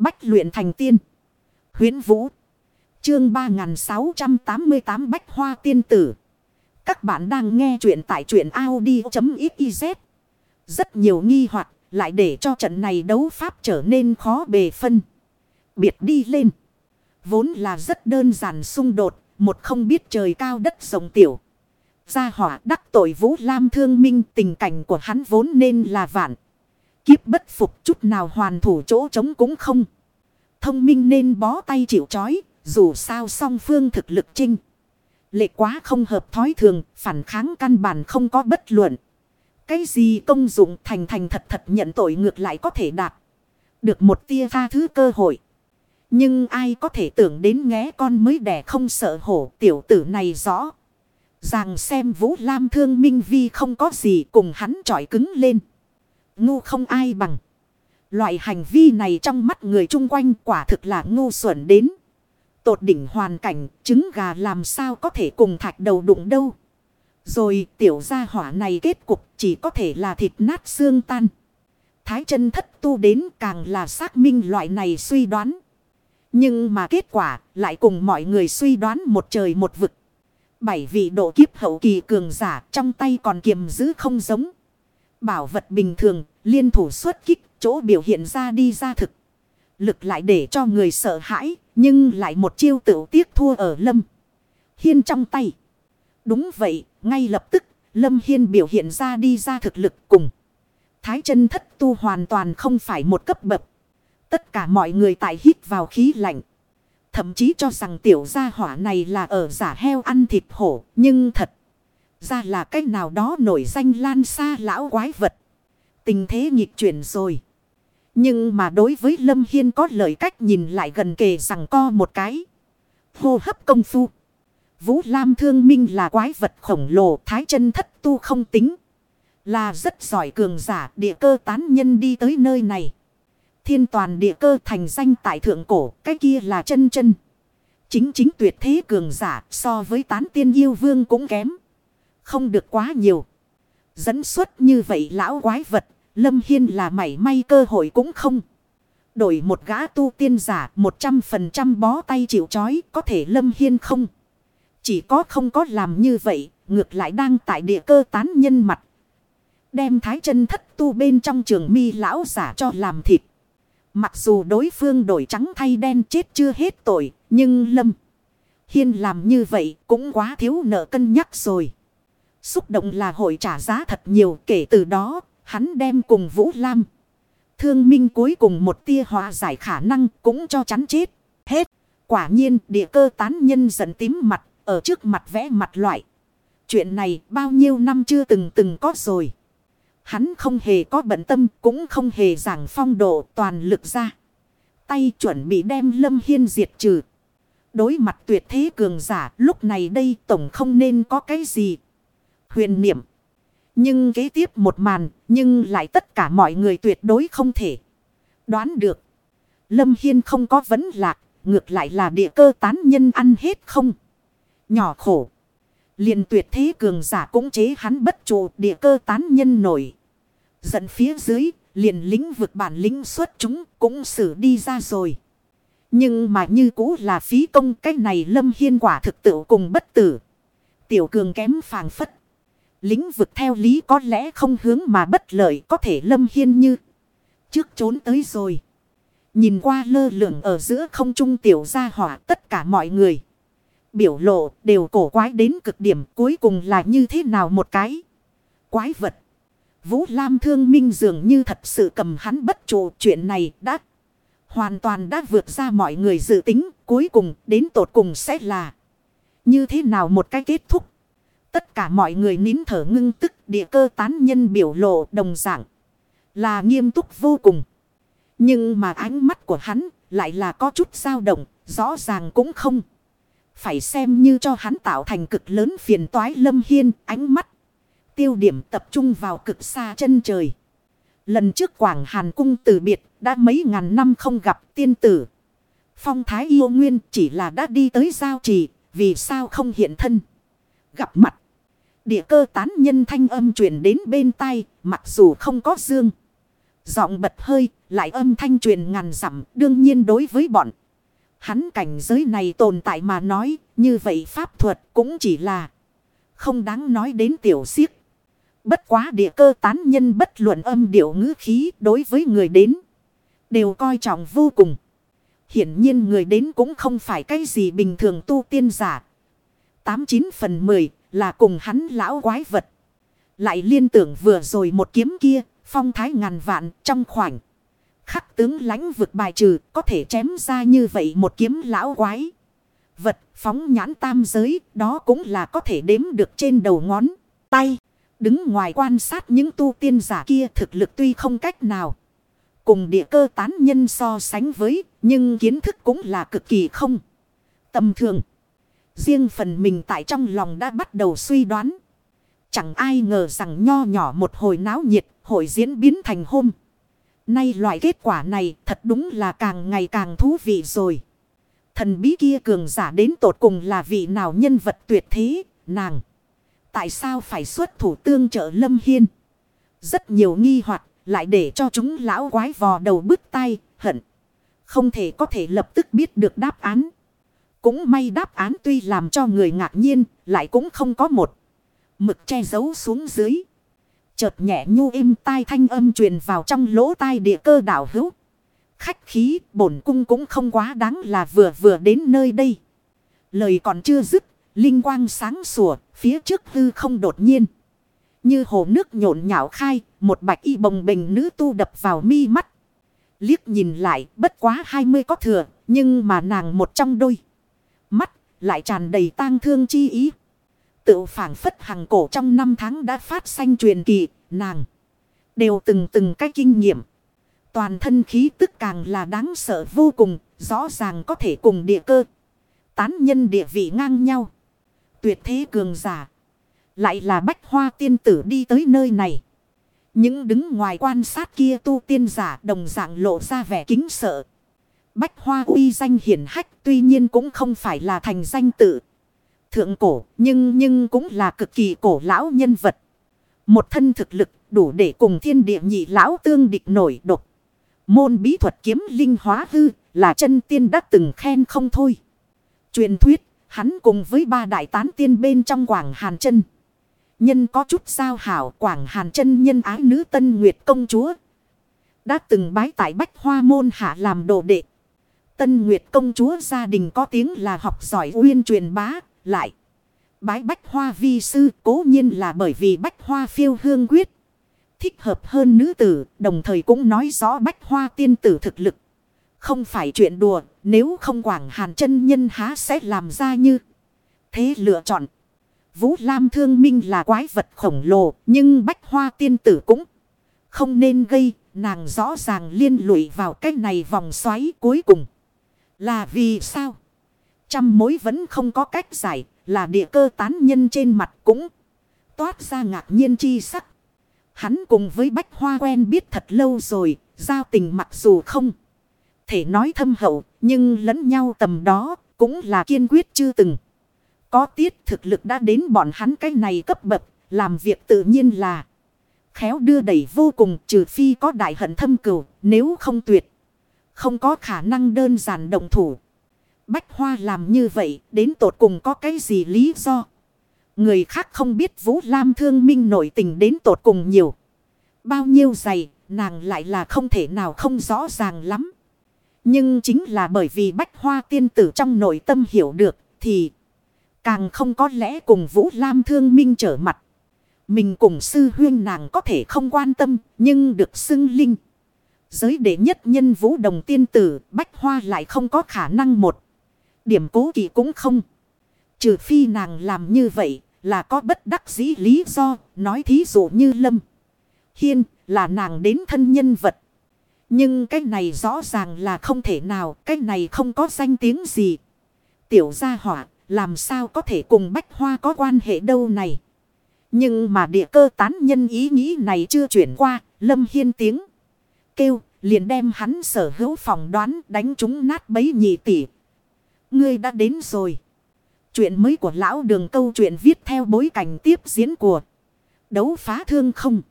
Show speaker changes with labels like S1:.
S1: Bách luyện thành tiên. Huyến Vũ. Chương 3688 Bách Hoa Tiên Tử. Các bạn đang nghe truyện tại truyện Audi.xyz. Rất nhiều nghi hoặc lại để cho trận này đấu pháp trở nên khó bề phân. Biệt đi lên. Vốn là rất đơn giản xung đột. Một không biết trời cao đất rộng tiểu. Gia hỏa đắc tội Vũ Lam thương minh, tình cảnh của hắn vốn nên là vạn. Kiếp bất phục chút nào hoàn thủ chỗ trống cũng không. Thông minh nên bó tay chịu chói, dù sao song phương thực lực trinh. Lệ quá không hợp thói thường, phản kháng căn bản không có bất luận. Cái gì công dụng thành thành thật thật nhận tội ngược lại có thể đạt. Được một tia tha thứ cơ hội. Nhưng ai có thể tưởng đến nghé con mới đẻ không sợ hổ tiểu tử này rõ. Rằng xem Vũ Lam thương Minh Vi không có gì cùng hắn trọi cứng lên. Ngu không ai bằng. Loại hành vi này trong mắt người chung quanh quả thực là ngu xuẩn đến. Tột đỉnh hoàn cảnh, trứng gà làm sao có thể cùng thạch đầu đụng đâu. Rồi tiểu gia hỏa này kết cục chỉ có thể là thịt nát xương tan. Thái chân thất tu đến càng là xác minh loại này suy đoán. Nhưng mà kết quả lại cùng mọi người suy đoán một trời một vực. Bảy vị độ kiếp hậu kỳ cường giả trong tay còn kiềm giữ không giống. Bảo vật bình thường, liên thủ xuất kích, chỗ biểu hiện ra đi ra thực. Lực lại để cho người sợ hãi, nhưng lại một chiêu tự tiếc thua ở Lâm Hiên trong tay. Đúng vậy, ngay lập tức, Lâm Hiên biểu hiện ra đi ra thực lực cùng. Thái chân thất tu hoàn toàn không phải một cấp bậc. Tất cả mọi người tại hít vào khí lạnh. Thậm chí cho rằng tiểu gia hỏa này là ở giả heo ăn thịt hổ. Nhưng thật ra là cách nào đó nổi danh lan xa lão quái vật. Tình thế nghịch chuyển rồi. Nhưng mà đối với Lâm Hiên có lời cách nhìn lại gần kề rằng co một cái. Hô hấp công phu. Vũ Lam thương minh là quái vật khổng lồ thái chân thất tu không tính. Là rất giỏi cường giả địa cơ tán nhân đi tới nơi này. Thiên toàn địa cơ thành danh tại thượng cổ, cái kia là chân chân. Chính chính tuyệt thế cường giả so với tán tiên yêu vương cũng kém. Không được quá nhiều. Dẫn xuất như vậy lão quái vật, Lâm Hiên là mảy may cơ hội cũng không. Đổi một gã tu tiên giả 100% bó tay chịu chói có thể Lâm Hiên không. Chỉ có không có làm như vậy, ngược lại đang tại địa cơ tán nhân mặt. Đem thái chân thất tu bên trong trường mi lão giả cho làm thịt. Mặc dù đối phương đổi trắng thay đen chết chưa hết tội, nhưng Lâm Hiên làm như vậy cũng quá thiếu nợ cân nhắc rồi. Xúc động là hội trả giá thật nhiều kể từ đó, hắn đem cùng Vũ Lam. Thương minh cuối cùng một tia hòa giải khả năng cũng cho chắn chết. Hết. Quả nhiên địa cơ tán nhân giận tím mặt ở trước mặt vẽ mặt loại. Chuyện này bao nhiêu năm chưa từng từng có rồi. Hắn không hề có bận tâm cũng không hề giảng phong độ toàn lực ra. Tay chuẩn bị đem Lâm Hiên diệt trừ. Đối mặt tuyệt thế cường giả lúc này đây tổng không nên có cái gì. Huyền niệm. Nhưng kế tiếp một màn nhưng lại tất cả mọi người tuyệt đối không thể. Đoán được. Lâm Hiên không có vấn lạc. Ngược lại là địa cơ tán nhân ăn hết không. Nhỏ khổ. liền tuyệt thế cường giả cũng chế hắn bất trụ địa cơ tán nhân nổi. Giận phía dưới, liền lính vực bản lính xuất chúng cũng xử đi ra rồi. Nhưng mà như cũ là phí công cách này lâm hiên quả thực tự cùng bất tử. Tiểu cường kém phàng phất. Lính vực theo lý có lẽ không hướng mà bất lợi có thể lâm hiên như. Trước trốn tới rồi. Nhìn qua lơ lửng ở giữa không trung tiểu gia hỏa tất cả mọi người. Biểu lộ đều cổ quái đến cực điểm cuối cùng là như thế nào một cái. Quái vật. Vũ Lam thương minh dường như thật sự cầm hắn bất trụ chuyện này đã hoàn toàn đã vượt ra mọi người dự tính cuối cùng đến tột cùng sẽ là như thế nào một cái kết thúc. Tất cả mọi người nín thở ngưng tức địa cơ tán nhân biểu lộ đồng dạng là nghiêm túc vô cùng. Nhưng mà ánh mắt của hắn lại là có chút dao động, rõ ràng cũng không. Phải xem như cho hắn tạo thành cực lớn phiền toái lâm hiên ánh mắt tiêu điểm tập trung vào cực xa chân trời. Lần trước Quảng Hàn Cung từ biệt đã mấy ngàn năm không gặp tiên tử. Phong Thái yêu nguyên chỉ là đã đi tới giao trì, vì sao không hiện thân. Gặp mặt. Địa cơ tán nhân thanh âm truyền đến bên tai, mặc dù không có dương. Giọng bật hơi, Lại âm thanh truyền ngàn dặm đương nhiên đối với bọn. Hắn cảnh giới này tồn tại mà nói như vậy pháp thuật cũng chỉ là không đáng nói đến tiểu siếc. Bất quá địa cơ tán nhân bất luận âm điệu ngữ khí đối với người đến. Đều coi trọng vô cùng. Hiển nhiên người đến cũng không phải cái gì bình thường tu tiên giả. 89 phần 10 là cùng hắn lão quái vật. Lại liên tưởng vừa rồi một kiếm kia, phong thái ngàn vạn trong khoảnh. Khắc tướng lãnh vực bài trừ có thể chém ra như vậy một kiếm lão quái. Vật phóng nhãn tam giới đó cũng là có thể đếm được trên đầu ngón tay. Đứng ngoài quan sát những tu tiên giả kia thực lực tuy không cách nào. Cùng địa cơ tán nhân so sánh với nhưng kiến thức cũng là cực kỳ không. Tầm thường. Riêng phần mình tại trong lòng đã bắt đầu suy đoán. Chẳng ai ngờ rằng nho nhỏ một hồi náo nhiệt, hội diễn biến thành hôm. Nay loại kết quả này thật đúng là càng ngày càng thú vị rồi. Thần bí kia cường giả đến tột cùng là vị nào nhân vật tuyệt thế, nàng. Tại sao phải xuất thủ tương trợ Lâm Hiên? Rất nhiều nghi hoặc lại để cho chúng lão quái vò đầu bứt tay, hận. Không thể có thể lập tức biết được đáp án. Cũng may đáp án tuy làm cho người ngạc nhiên, lại cũng không có một. Mực che giấu xuống dưới. Chợt nhẹ nhu im tai thanh âm truyền vào trong lỗ tai địa cơ đảo hữu. Khách khí bổn cung cũng không quá đáng là vừa vừa đến nơi đây. Lời còn chưa dứt, linh quang sáng sủa, phía trước hư không đột nhiên. Như hồ nước nhộn nhạo khai, một bạch y bồng bình nữ tu đập vào mi mắt. Liếc nhìn lại, bất quá hai mươi có thừa, nhưng mà nàng một trong đôi. Mắt, lại tràn đầy tang thương chi ý. Tự phản phất hàng cổ trong năm tháng đã phát sanh truyền kỳ, nàng. Đều từng từng cái kinh nghiệm. Toàn thân khí tức càng là đáng sợ vô cùng, rõ ràng có thể cùng địa cơ. Tán nhân địa vị ngang nhau. Tuyệt thế cường giả. Lại là bách hoa tiên tử đi tới nơi này. Những đứng ngoài quan sát kia tu tiên giả đồng dạng lộ ra vẻ kính sợ. Bách hoa uy danh hiển hách tuy nhiên cũng không phải là thành danh tự. Thượng cổ, nhưng nhưng cũng là cực kỳ cổ lão nhân vật. Một thân thực lực đủ để cùng thiên địa nhị lão tương địch nổi độc. Môn bí thuật kiếm linh hóa hư là chân tiên đã từng khen không thôi. Truyền thuyết, hắn cùng với ba đại tán tiên bên trong quảng hàn chân. Nhân có chút sao hảo, quảng hàn chân nhân ái nữ tân nguyệt công chúa. Đã từng bái tại bách hoa môn hạ làm đồ đệ. Tân Nguyệt công chúa gia đình có tiếng là học giỏi uyên truyền bá, lại. Bái bách hoa vi sư cố nhiên là bởi vì bách hoa phiêu hương quyết. Thích hợp hơn nữ tử, đồng thời cũng nói rõ bách hoa tiên tử thực lực. Không phải chuyện đùa, nếu không quảng hàn chân nhân há sẽ làm ra như. Thế lựa chọn. Vũ Lam thương minh là quái vật khổng lồ, nhưng bách hoa tiên tử cũng không nên gây, nàng rõ ràng liên lụy vào cái này vòng xoáy cuối cùng. Là vì sao? Trăm mối vẫn không có cách giải, là địa cơ tán nhân trên mặt cũng toát ra ngạc nhiên chi sắc. Hắn cùng với Bách Hoa quen biết thật lâu rồi, giao tình mặc dù không thể nói thâm hậu, nhưng lẫn nhau tầm đó cũng là kiên quyết chưa từng. Có tiết thực lực đã đến bọn hắn cái này cấp bậc, làm việc tự nhiên là khéo đưa đẩy vô cùng trừ phi có đại hận thâm cừu, nếu không tuyệt. Không có khả năng đơn giản động thủ. Bách Hoa làm như vậy, đến tột cùng có cái gì lý do? Người khác không biết Vũ Lam thương minh nổi tình đến tột cùng nhiều. Bao nhiêu giày, nàng lại là không thể nào không rõ ràng lắm. Nhưng chính là bởi vì Bách Hoa tiên tử trong nội tâm hiểu được, thì càng không có lẽ cùng Vũ Lam thương minh trở mặt. Mình cùng sư huyên nàng có thể không quan tâm, nhưng được xưng linh. Giới đệ nhất nhân vũ đồng tiên tử, Bách Hoa lại không có khả năng một. Điểm cố kỳ cũng không. Trừ phi nàng làm như vậy là có bất đắc dĩ lý do, nói thí dụ như Lâm. Hiên là nàng đến thân nhân vật. Nhưng cái này rõ ràng là không thể nào, cái này không có danh tiếng gì. Tiểu gia hỏa, làm sao có thể cùng Bách Hoa có quan hệ đâu này. Nhưng mà địa cơ tán nhân ý nghĩ này chưa chuyển qua, Lâm Hiên tiếng kêu, liền đem hắn sở hữu phòng đoán đánh chúng nát bấy nhị tỷ. Ngươi đã đến rồi. Chuyện mới của lão đường câu chuyện viết theo bối cảnh tiếp diễn của đấu phá thương không.